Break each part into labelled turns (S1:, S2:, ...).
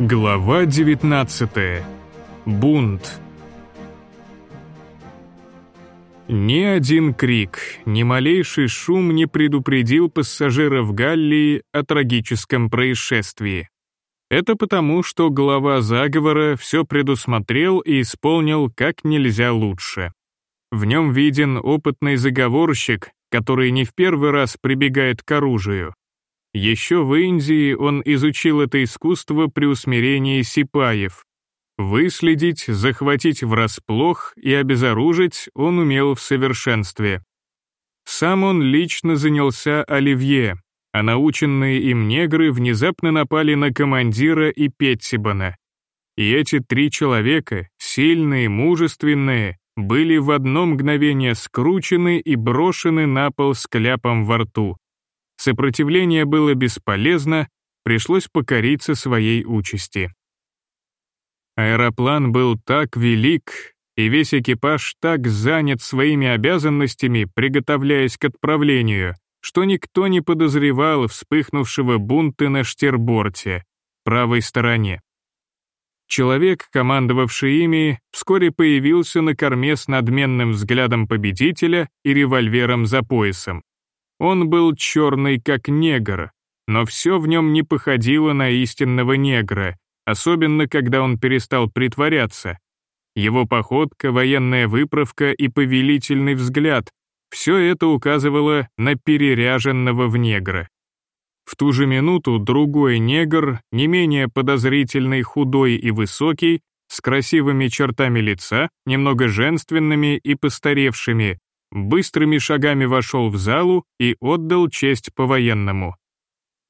S1: Глава 19. Бунт. Ни один крик, ни малейший шум не предупредил пассажиров Галлии о трагическом происшествии. Это потому, что глава заговора все предусмотрел и исполнил как нельзя лучше. В нем виден опытный заговорщик, который не в первый раз прибегает к оружию. Еще в Индии он изучил это искусство при усмирении сипаев. Выследить, захватить врасплох и обезоружить он умел в совершенстве. Сам он лично занялся Оливье, а наученные им негры внезапно напали на командира и Петтибана. И эти три человека, сильные, мужественные, были в одно мгновение скручены и брошены на пол с кляпом во рту. Сопротивление было бесполезно, пришлось покориться своей участи. Аэроплан был так велик, и весь экипаж так занят своими обязанностями, приготовляясь к отправлению, что никто не подозревал вспыхнувшего бунта на штерборте, правой стороне. Человек, командовавший ими, вскоре появился на корме с надменным взглядом победителя и револьвером за поясом. Он был черный, как негр, но все в нем не походило на истинного негра, особенно когда он перестал притворяться. Его походка, военная выправка и повелительный взгляд — все это указывало на переряженного в негра. В ту же минуту другой негр, не менее подозрительный, худой и высокий, с красивыми чертами лица, немного женственными и постаревшими, быстрыми шагами вошел в залу и отдал честь по-военному.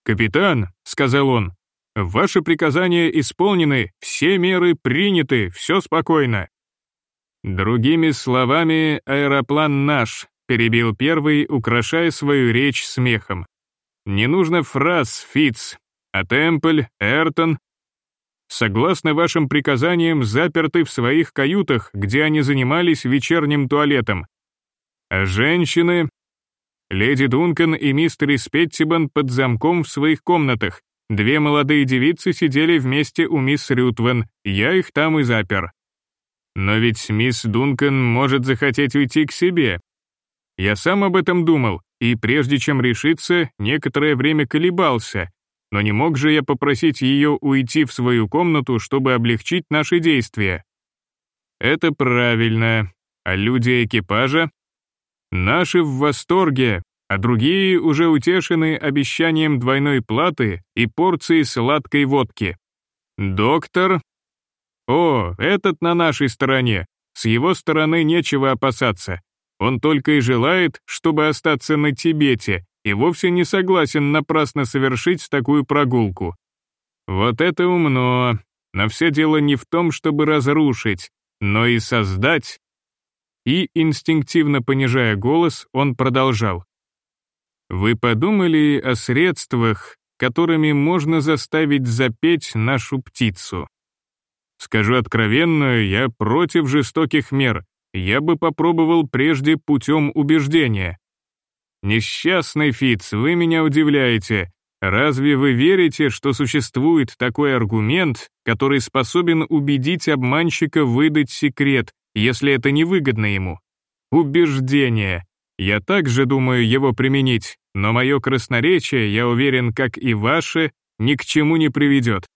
S1: «Капитан», — сказал он, — «ваши приказания исполнены, все меры приняты, все спокойно». «Другими словами, аэроплан наш», — перебил первый, украшая свою речь смехом. «Не нужно фраз, Фиц, а Темпль, Эртон, согласно вашим приказаниям, заперты в своих каютах, где они занимались вечерним туалетом. А женщины... Леди Дункан и мистер Спеттибан под замком в своих комнатах. Две молодые девицы сидели вместе у мисс Рютвен, я их там и запер. Но ведь мисс Дункан может захотеть уйти к себе. Я сам об этом думал, и прежде чем решиться, некоторое время колебался, но не мог же я попросить ее уйти в свою комнату, чтобы облегчить наши действия. Это правильно. А люди экипажа Наши в восторге, а другие уже утешены обещанием двойной платы и порции сладкой водки. Доктор? О, этот на нашей стороне. С его стороны нечего опасаться. Он только и желает, чтобы остаться на Тибете, и вовсе не согласен напрасно совершить такую прогулку. Вот это умно. Но все дело не в том, чтобы разрушить, но и создать и, инстинктивно понижая голос, он продолжал. «Вы подумали о средствах, которыми можно заставить запеть нашу птицу? Скажу откровенно, я против жестоких мер, я бы попробовал прежде путем убеждения. Несчастный Фиц, вы меня удивляете. Разве вы верите, что существует такой аргумент, который способен убедить обманщика выдать секрет, если это невыгодно ему. Убеждение. Я также думаю его применить, но мое красноречие, я уверен, как и ваше, ни к чему не приведет.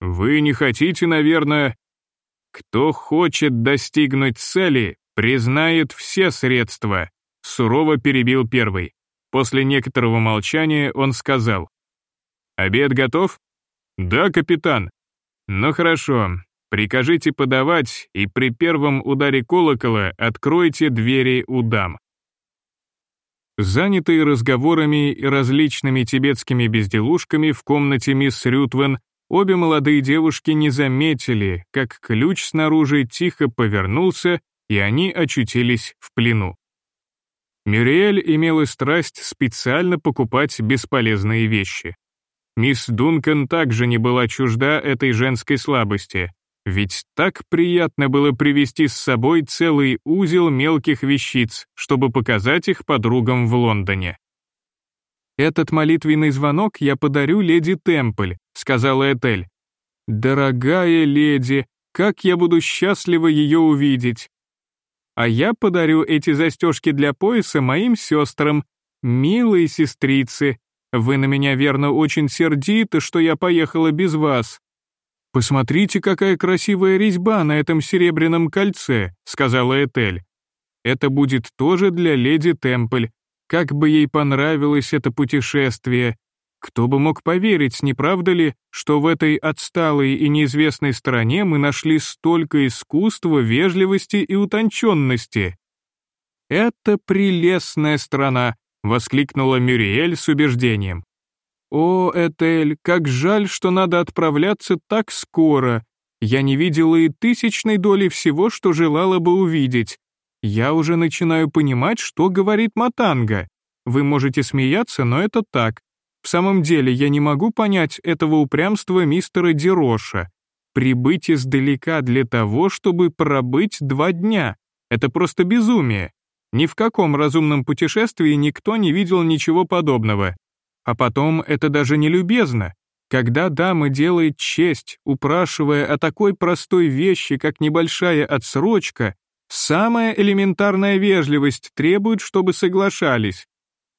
S1: Вы не хотите, наверное... Кто хочет достигнуть цели, признает все средства, сурово перебил первый. После некоторого молчания он сказал. «Обед готов?» «Да, капитан». «Ну хорошо, Прикажите подавать, и при первом ударе колокола откройте двери у дам. Занятые разговорами и различными тибетскими безделушками в комнате мисс Рютвен, обе молодые девушки не заметили, как ключ снаружи тихо повернулся, и они очутились в плену. Мюриэль имела страсть специально покупать бесполезные вещи. Мисс Дункан также не была чужда этой женской слабости, ведь так приятно было привезти с собой целый узел мелких вещиц, чтобы показать их подругам в Лондоне. «Этот молитвенный звонок я подарю леди Темпль», — сказала Этель. Дорогая леди, как я буду счастлива ее увидеть. А я подарю эти застежки для пояса моим сестрам. Милые сестрицы, вы на меня, верно, очень сердиты, что я поехала без вас. «Посмотрите, какая красивая резьба на этом серебряном кольце», — сказала Этель. «Это будет тоже для леди Темпль. Как бы ей понравилось это путешествие. Кто бы мог поверить, не правда ли, что в этой отсталой и неизвестной стране мы нашли столько искусства, вежливости и утонченности?» «Это прелестная страна», — воскликнула Мюриэль с убеждением. «О, Этель, как жаль, что надо отправляться так скоро. Я не видела и тысячной доли всего, что желала бы увидеть. Я уже начинаю понимать, что говорит Матанга. Вы можете смеяться, но это так. В самом деле, я не могу понять этого упрямства мистера Дероша. Прибыть издалека для того, чтобы пробыть два дня. Это просто безумие. Ни в каком разумном путешествии никто не видел ничего подобного. А потом это даже не любезно. Когда дама делает честь, упрашивая о такой простой вещи, как небольшая отсрочка, самая элементарная вежливость требует, чтобы соглашались.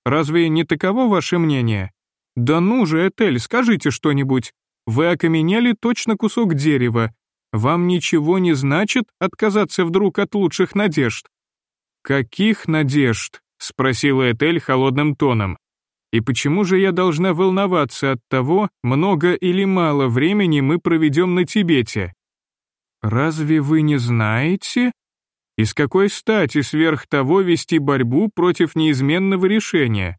S1: Разве не таково ваше мнение? Да ну же, Этель, скажите что-нибудь. Вы окаменели точно кусок дерева. Вам ничего не значит отказаться вдруг от лучших надежд? Каких надежд? спросила Этель холодным тоном. И почему же я должна волноваться от того, много или мало времени мы проведем на Тибете? Разве вы не знаете? И с какой стати сверх того вести борьбу против неизменного решения?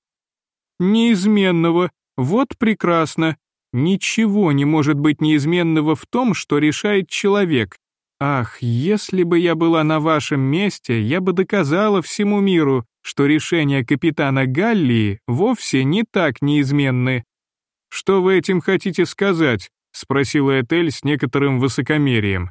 S1: Неизменного, вот прекрасно. Ничего не может быть неизменного в том, что решает человек. Ах, если бы я была на вашем месте, я бы доказала всему миру, что решения капитана Галлии вовсе не так неизменны. «Что вы этим хотите сказать?» — спросила Этель с некоторым высокомерием.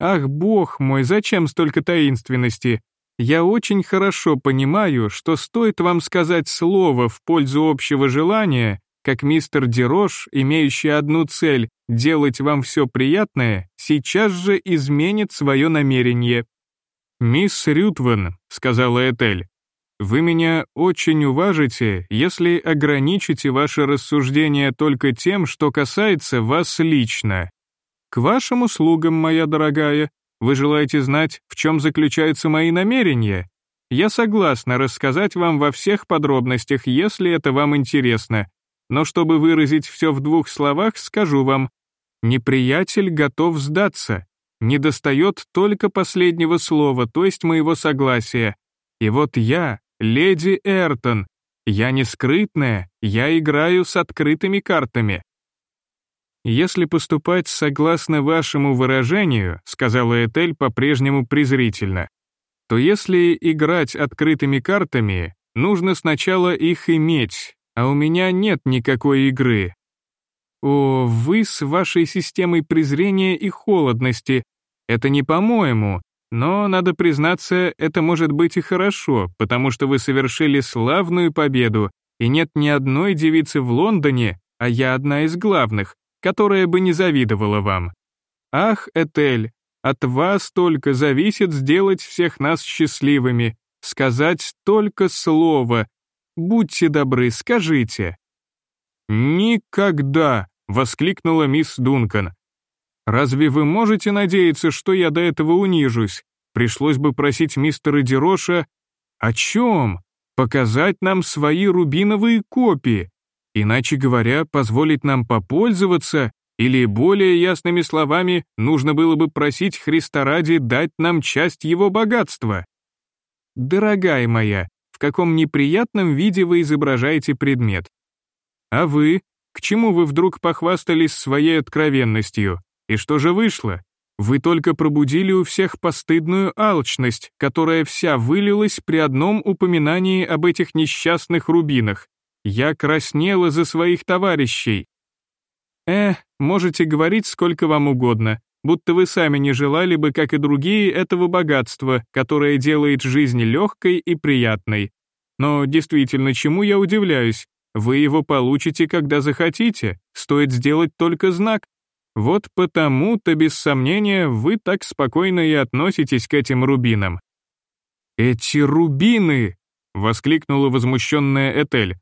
S1: «Ах, бог мой, зачем столько таинственности? Я очень хорошо понимаю, что стоит вам сказать слово в пользу общего желания, как мистер Дерош, имеющий одну цель — делать вам все приятное, сейчас же изменит свое намерение». «Мисс Рютвен», — сказала Этель, вы меня очень уважите, если ограничите ваше рассуждение только тем, что касается вас лично. К вашим услугам, моя дорогая. Вы желаете знать, в чем заключаются мои намерения? Я согласна рассказать вам во всех подробностях, если это вам интересно. Но чтобы выразить все в двух словах, скажу вам. Неприятель готов сдаться. Недостает только последнего слова, то есть моего согласия. И вот я, «Леди Эртон, я не скрытная, я играю с открытыми картами». «Если поступать согласно вашему выражению», сказала Этель по-прежнему презрительно, то если играть открытыми картами, нужно сначала их иметь, а у меня нет никакой игры. О, вы с вашей системой презрения и холодности. Это не по-моему, но, надо признаться, это может быть и хорошо, потому что вы совершили славную победу, и нет ни одной девицы в Лондоне, а я одна из главных, которая бы не завидовала вам. Ах, Этель, от вас только зависит сделать всех нас счастливыми, сказать только слово. Будьте добры, скажите. «Никогда!» — воскликнула мисс Дункан. Разве вы можете надеяться, что я до этого унижусь? Пришлось бы просить мистера Дероша о чем? Показать нам свои рубиновые копии. Иначе говоря, позволить нам попользоваться, или более ясными словами, нужно было бы просить Христа ради дать нам часть его богатства. Дорогая моя, в каком неприятном виде вы изображаете предмет? А вы? К чему вы вдруг похвастались своей откровенностью? И что же вышло? Вы только пробудили у всех постыдную алчность, которая вся вылилась при одном упоминании об этих несчастных рубинах. Я краснела за своих товарищей. Э, можете говорить сколько вам угодно, будто вы сами не желали бы, как и другие, этого богатства, которое делает жизнь легкой и приятной. Но действительно, чему я удивляюсь? Вы его получите, когда захотите, стоит сделать только знак. Вот потому-то, без сомнения, вы так спокойно и относитесь к этим рубинам». «Эти рубины!» — воскликнула возмущенная Этель.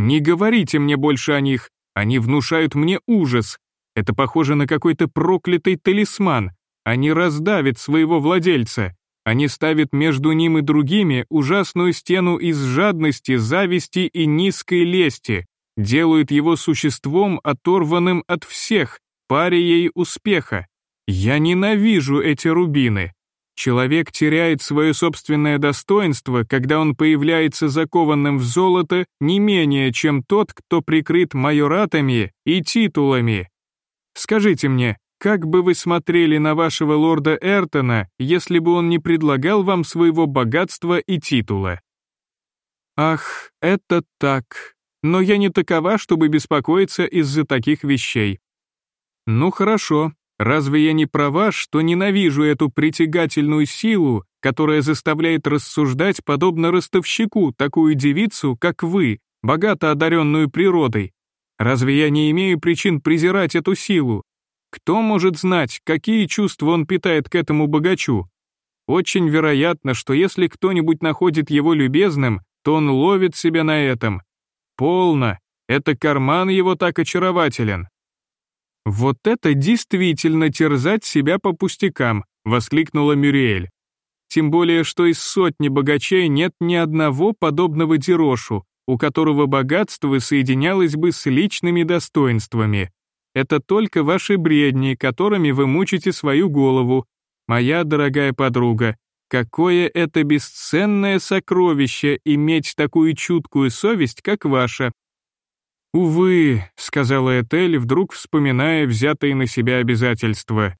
S1: «Не говорите мне больше о них, они внушают мне ужас. Это похоже на какой-то проклятый талисман. Они раздавят своего владельца. Они ставят между ним и другими ужасную стену из жадности, зависти и низкой лести, делают его существом, оторванным от всех, парией успеха. Я ненавижу эти рубины. Человек теряет свое собственное достоинство, когда он появляется закованным в золото не менее, чем тот, кто прикрыт майоратами и титулами. Скажите мне, как бы вы смотрели на вашего лорда Эртона, если бы он не предлагал вам своего богатства и титула? Ах, это так. Но я не такова, чтобы беспокоиться из-за таких вещей. Ну хорошо, разве я не права, что ненавижу эту притягательную силу, которая заставляет рассуждать подобно ростовщику такую девицу, как вы, богато одаренную природой? Разве я не имею причин презирать эту силу? Кто может знать, какие чувства он питает к этому богачу? Очень вероятно, что если кто-нибудь находит его любезным, то он ловит себя на этом. Полно, это карман его так очарователен. «Вот это действительно терзать себя по пустякам», — воскликнула Мюриэль. «Тем более, что из сотни богачей нет ни одного подобного Дерошу, у которого богатство соединялось бы с личными достоинствами. Это только ваши бредни, которыми вы мучите свою голову. Моя дорогая подруга, какое это бесценное сокровище иметь такую чуткую совесть, как ваша. «Увы», — сказала Этель, вдруг вспоминая взятые на себя обязательства.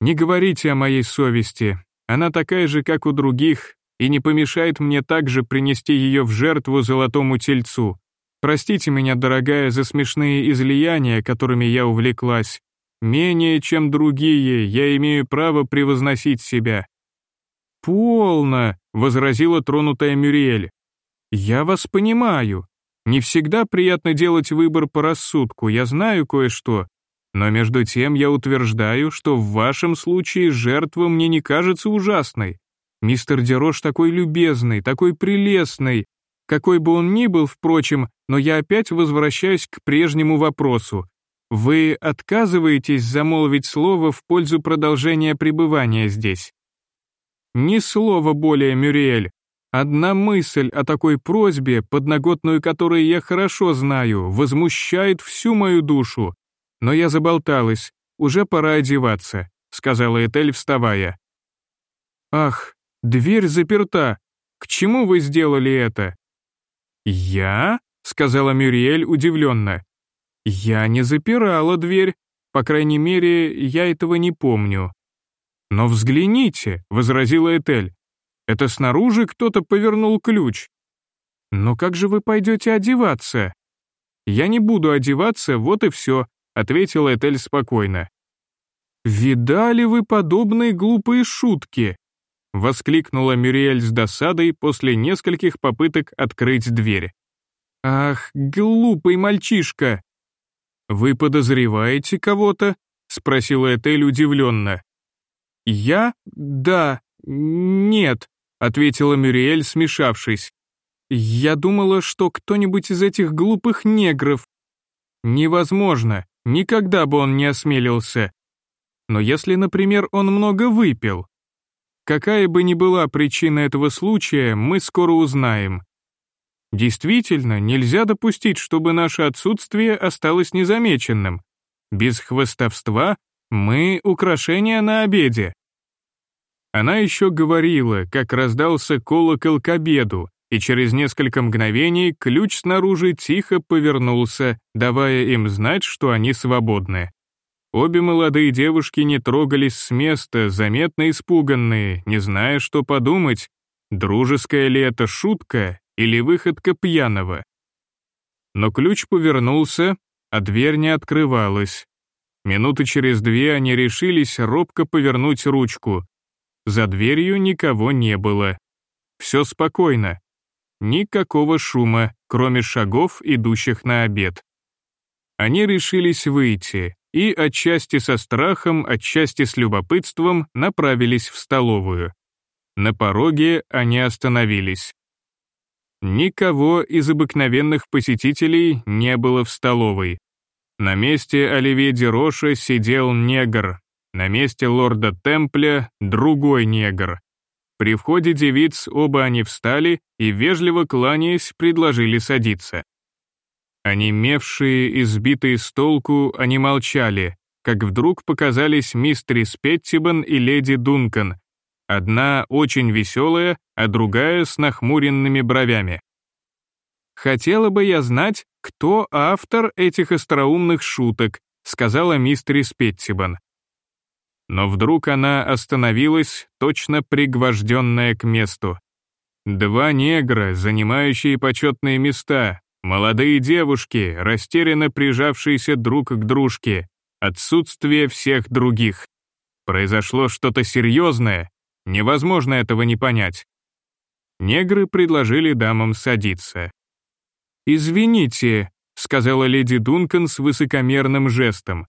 S1: «Не говорите о моей совести. Она такая же, как у других, и не помешает мне также принести ее в жертву золотому тельцу. Простите меня, дорогая, за смешные излияния, которыми я увлеклась. Менее, чем другие, я имею право превозносить себя». «Полно», — возразила тронутая Мюриэль. «Я вас понимаю. Не всегда приятно делать выбор по рассудку, я знаю кое-что. Но между тем я утверждаю, что в вашем случае жертва мне не кажется ужасной. Мистер Дерош такой любезный, такой прелестный, какой бы он ни был, впрочем, но я опять возвращаюсь к прежнему вопросу. Вы отказываетесь замолвить слово в пользу продолжения пребывания здесь? Ни слова более, Мюриэль. Одна мысль о такой просьбе, подноготную которой я хорошо знаю, возмущает всю мою душу. Но я заболталась, уже пора одеваться, сказала Этель, вставая. Ах, дверь заперта. К чему вы сделали это? «Я?» — сказала Мюриэль удивленно. «Я не запирала дверь. По крайней мере, я этого не помню». «Но взгляните», — возразила Этель. «Это снаружи кто-то повернул ключ». «Но как же вы пойдете одеваться?» «Я не буду одеваться, вот и все», — ответила Этель спокойно. «Видали вы подобные глупые шутки?» Воскликнула Мюриэль с досадой после нескольких попыток открыть дверь. «Ах, глупый мальчишка!» «Вы подозреваете кого-то?» — спросила Этель удивленно. «Я? Да. Нет», — ответила Мюриэль, смешавшись. «Я думала, что кто-нибудь из этих глупых негров...» «Невозможно, никогда бы он не осмелился. Но если, например, он много выпил, Какая бы ни была причина этого случая, мы скоро узнаем. Действительно, нельзя допустить, чтобы наше отсутствие осталось незамеченным. Без хвостовства мы — украшение на обеде. Она еще говорила, как раздался колокол к обеду, и через несколько мгновений ключ снаружи тихо повернулся, давая им знать, что они свободны. Обе молодые девушки не трогались с места, заметно испуганные, не зная, что подумать, дружеская ли это шутка или выходка пьяного. Но ключ повернулся, а дверь не открывалась. Минуты через две они решились робко повернуть ручку. За дверью никого не было. Все спокойно. Никакого шума, кроме шагов, идущих на обед. Они решились выйти, и отчасти со страхом, отчасти с любопытством направились в столовую. На пороге они остановились. Никого из обыкновенных посетителей не было в столовой. На месте Оливье Дероша сидел негр, на месте лорда Темпля — другой негр. При входе девиц оба они встали и, вежливо кланяясь, предложили садиться. Онемевшие и сбитые с толку, они молчали, как вдруг показались мистерис Петтибан и леди Дункан, одна очень веселая, а другая с нахмуренными бровями. «Хотела бы я знать, кто автор этих остроумных шуток», сказала мистерис Петтибан. Но вдруг она остановилась, точно пригвожденная к месту. Два негра, занимающие почетные места, молодые девушки, растерянно прижавшиеся друг к дружке, отсутствие всех других. Произошло что-то серьезное, невозможно этого не понять. Негры предложили дамам садиться. «Извините», — сказала леди Дункан с высокомерным жестом,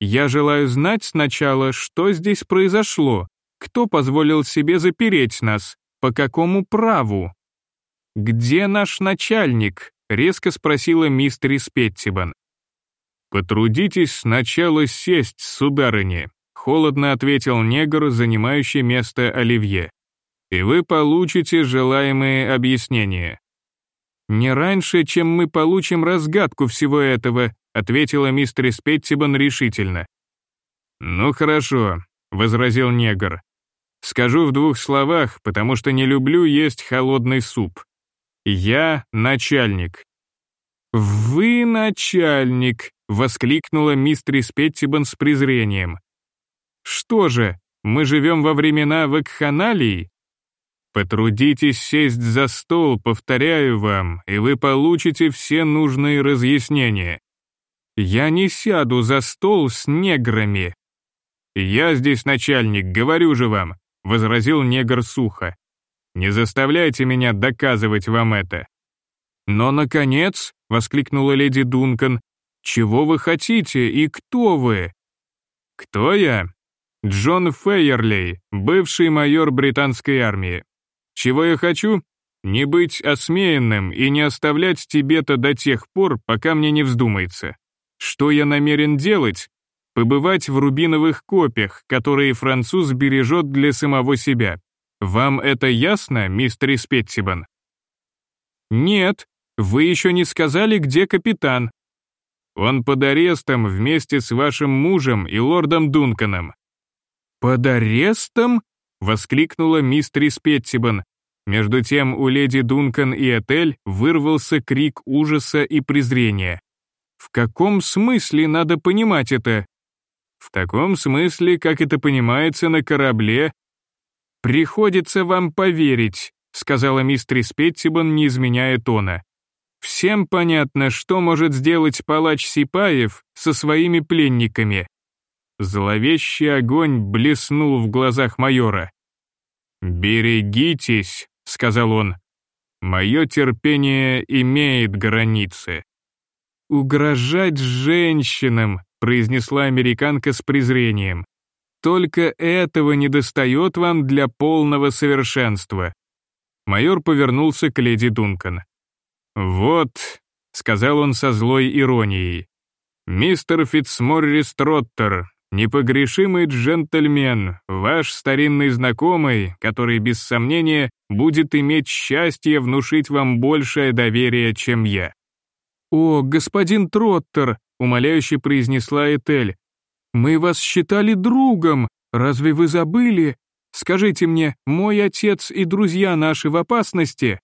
S1: я желаю знать сначала, что здесь произошло, кто позволил себе запереть нас, по какому праву. «Где наш начальник?» — резко спросила мистерис Петтибан. «Потрудитесь сначала сесть, сударыня», — холодно ответил негр, занимающий место Оливье. «И вы получите желаемые объяснения». «Не раньше, чем мы получим разгадку всего этого», ответила мистер Петтибан решительно. «Ну хорошо», — возразил негр. «Скажу в двух словах, потому что не люблю есть холодный суп. Я начальник». «Вы начальник», — воскликнула мистер Петтибан с презрением. «Что же, мы живем во времена вакханалий?» «Потрудитесь сесть за стол, повторяю вам, и вы получите все нужные разъяснения. Я не сяду за стол с неграми. Я здесь начальник, говорю же вам, возразил негр сухо. Не заставляйте меня доказывать вам это. Но, наконец, воскликнула леди Дункан, чего вы хотите и кто вы? Кто я? Джон Фейерлей, бывший майор британской армии. Чего я хочу? Не быть осмеянным и не оставлять тебе-то до тех пор, пока мне не вздумается. Что я намерен делать? Побывать в рубиновых копьях, которые француз бережет для самого себя. Вам это ясно, мистер Испеттибан? Нет, вы еще не сказали, где капитан. Он под арестом вместе с вашим мужем и лордом Дунканом. Под арестом? воскликнула мистер Испеттибан. Между тем у леди Дункан и Этель вырвался крик ужаса и презрения. В каком смысле надо понимать это? В таком смысле, как это понимается на корабле. Приходится вам поверить, сказала мистерис Петтибан, не изменяя тона. Всем понятно, что может сделать палач Сипаев со своими пленниками. Зловещий огонь блеснул в глазах майора. «Берегитесь», — сказал он. «Мое терпение имеет границы». «Угрожать женщинам», — произнесла американка с презрением. «Только этого не достает вам для полного совершенства». Майор повернулся к леди Дункан. «Вот», — сказал он со злой иронией, «мистер Фитцморрис Троттер, непогрешимый джентльмен, ваш старинный знакомый, который, без сомнения, будет иметь счастье внушить вам большее доверие, чем я. «О, господин Троттер», — умоляюще произнесла Этель, «мы вас считали другом, разве вы забыли? Скажите мне, мой отец и друзья наши в опасности?»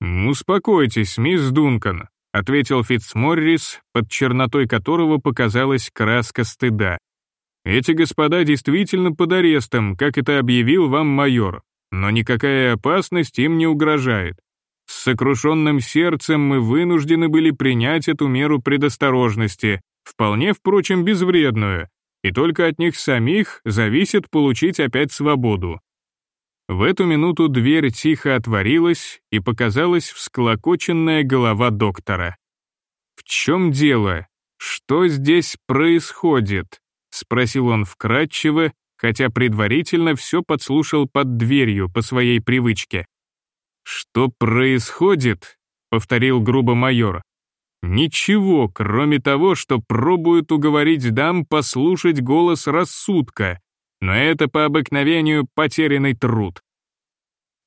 S1: «Успокойтесь, мисс Дункан», — ответил Фитцморрис, под чернотой которого показалась краска стыда. «Эти господа действительно под арестом, как это объявил вам майор, но никакая опасность им не угрожает. С сокрушенным сердцем мы вынуждены были принять эту меру предосторожности, вполне, впрочем, безвредную, и только от них самих зависит получить опять свободу. В эту минуту дверь тихо отворилась, и показалась всклокоченная голова доктора. «В чем дело?» «Что здесь происходит?» — спросил он вкратчиво, хотя предварительно все подслушал под дверью по своей привычке. «Что происходит?» — повторил грубо майор. «Ничего, кроме того, что пробуют уговорить дам послушать голос рассудка, но это по обыкновению потерянный труд».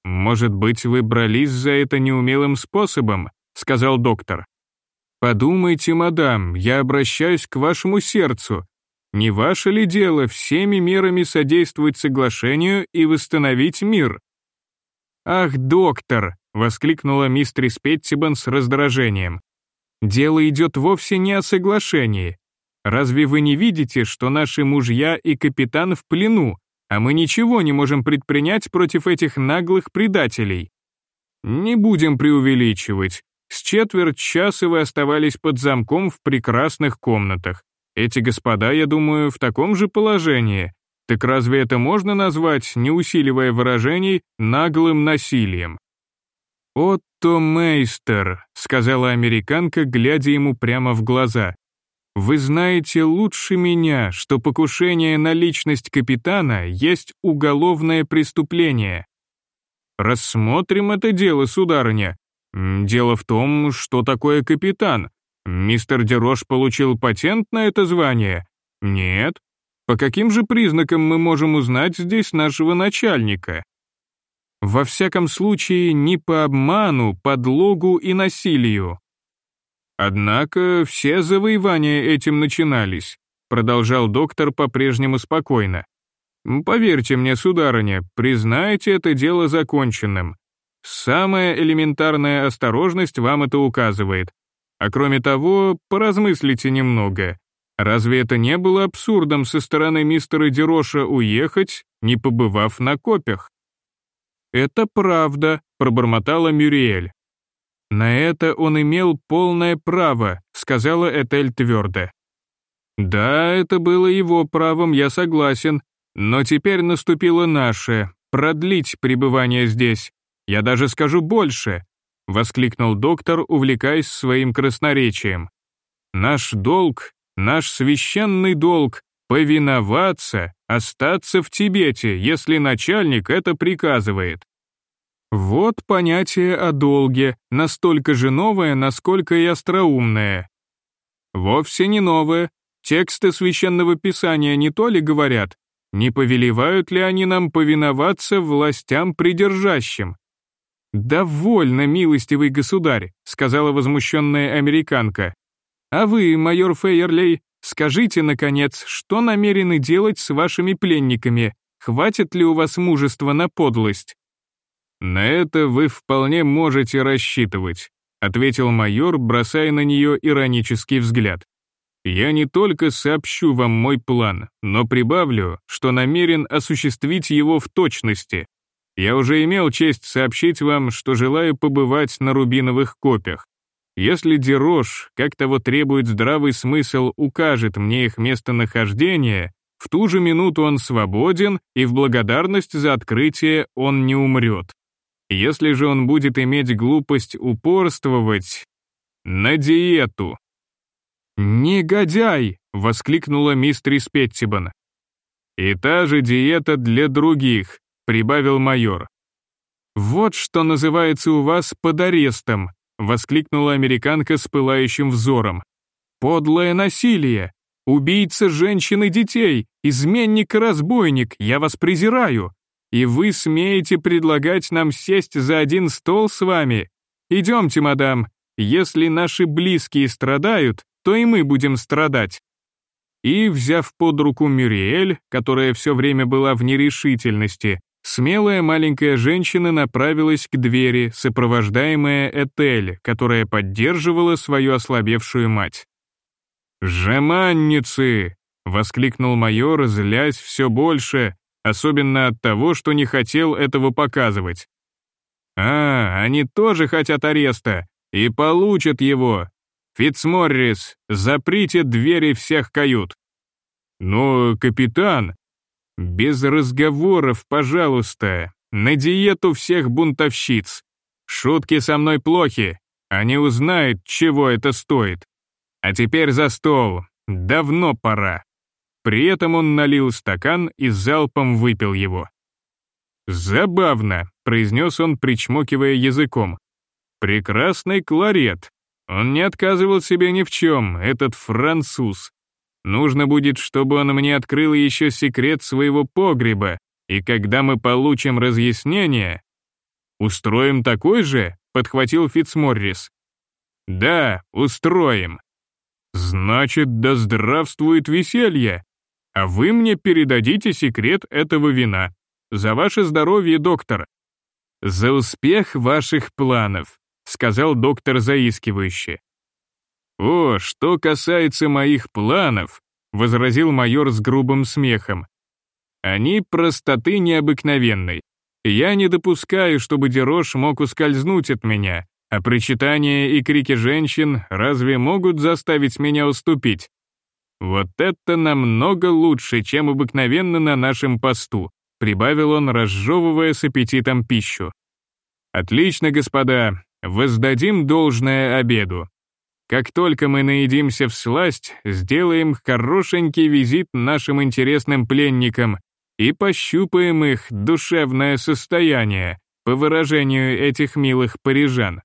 S1: «Может быть, вы брались за это неумелым способом?» — сказал доктор. «Подумайте, мадам, я обращаюсь к вашему сердцу. Не ваше ли дело всеми мерами содействовать соглашению и восстановить мир?» «Ах, доктор!» — воскликнула мистерис Петтибан с раздражением. «Дело идет вовсе не о соглашении. Разве вы не видите, что наши мужья и капитан в плену, а мы ничего не можем предпринять против этих наглых предателей?» «Не будем преувеличивать. С четверть часа вы оставались под замком в прекрасных комнатах. Эти господа, я думаю, в таком же положении. Так разве это можно назвать, не усиливая выражений, наглым насилием? «Отто Мейстер», — сказала американка, глядя ему прямо в глаза. «Вы знаете лучше меня, что покушение на личность капитана есть уголовное преступление». «Рассмотрим это дело, сударыня. Дело в том, что такое капитан. Мистер Дерош получил патент на это звание? Нет. По каким же признакам мы можем узнать здесь нашего начальника? Во всяком случае, не по обману, подлогу и насилию. Однако все завоевания этим начинались, продолжал доктор по-прежнему спокойно. Поверьте мне, сударыня, признайте это дело законченным. Самая элементарная осторожность вам это указывает. А кроме того, поразмыслите немного. Разве это не было абсурдом со стороны мистера Дероша уехать, не побывав на копях? «Это правда», — пробормотала Мюриэль. «На это он имел полное право», — сказала Этель твердо. «Да, это было его правом, я согласен, но теперь наступило наше, продлить пребывание здесь. Я даже скажу больше», — воскликнул доктор, увлекаясь своим красноречием. «Наш долг, наш священный долг — повиноваться, остаться в Тибете, если начальник это приказывает». Вот понятие о долге, настолько же новое, насколько и остроумное. Вовсе не новое. Тексты священного писания не то ли говорят, не повелевают ли они нам повиноваться властям придержащим? «Довольно, милостивый государь», — сказала возмущенная американка. «А вы, майор Фейерлей, скажите, наконец, что намерены делать с вашими пленниками? Хватит ли у вас мужества на подлость?» «На это вы вполне можете рассчитывать», — ответил майор, бросая на нее иронический взгляд. «Я не только сообщу вам мой план, но прибавлю, что намерен осуществить его в точности, я уже имел честь сообщить вам, что желаю побывать на рубиновых копях. Если Дерош, как того требует здравый смысл, укажет мне их местонахождение, в ту же минуту он свободен, и в благодарность за открытие он не умрет. Если же он будет иметь глупость упорствовать, на диету. «Негодяй!» — воскликнула мистерис Петтибан. «И та же диета для других», прибавил майор. «Вот что называется у вас под арестом», воскликнула американка с пылающим взором. «Подлое насилие! Убийца женщин и детей! Изменник и разбойник! Я вас презираю! И вы смеете предлагать нам сесть за один стол с вами? Идемте, мадам, если наши близкие страдают, то и мы будем страдать». И, взяв под руку Мюриэль, которая все время была в нерешительности, Смелая маленькая женщина направилась к двери, сопровождаемая Этель, которая поддерживала свою ослабевшую мать. «Жеманницы!» — воскликнул майор, злясь все больше, особенно от того, что не хотел этого показывать. «А, они тоже хотят ареста и получат его. Фицморрис, заприте двери всех кают». «Но, капитан», без разговоров, пожалуйста. На диету всех бунтовщиц. Шутки со мной плохи. Они узнают, чего это стоит. А теперь за стол. Давно пора». При этом он налил стакан и залпом выпил его. «Забавно», — произнес он, причмокивая языком. «Прекрасный кларет. Он не отказывал себе ни в чем, этот француз. Нужно будет, чтобы он мне открыл еще секрет своего погреба, и когда мы получим разъяснение...» «Устроим такой же?» — подхватил Фитцморрис. «Да, устроим». «Значит, да здравствует веселье! А вы мне передадите секрет этого вина. За ваше здоровье, доктор». «За успех ваших планов», — сказал доктор заискивающе. «О, что касается моих планов», — возразил майор с грубым смехом. «Они простоты необыкновенной. Я не допускаю, чтобы Дерош мог ускользнуть от меня, а причитания и крики женщин разве могут заставить меня уступить? Вот это намного лучше, чем обыкновенно на нашем посту», прибавил он, разжевывая с аппетитом пищу. «Отлично, господа, воздадим должное обеду. Как только мы наедимся в сласть, сделаем хорошенький визит нашим интересным пленникам и пощупаем их душевное состояние, по выражению этих милых парижан.